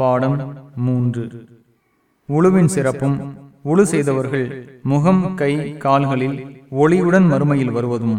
பாடம் மூன்று. உழுவின் சிறப்பும் உழு செய்தவர்கள் முகம் கை கால்களில் ஒளியுடன் மறுமையில் வருவதும்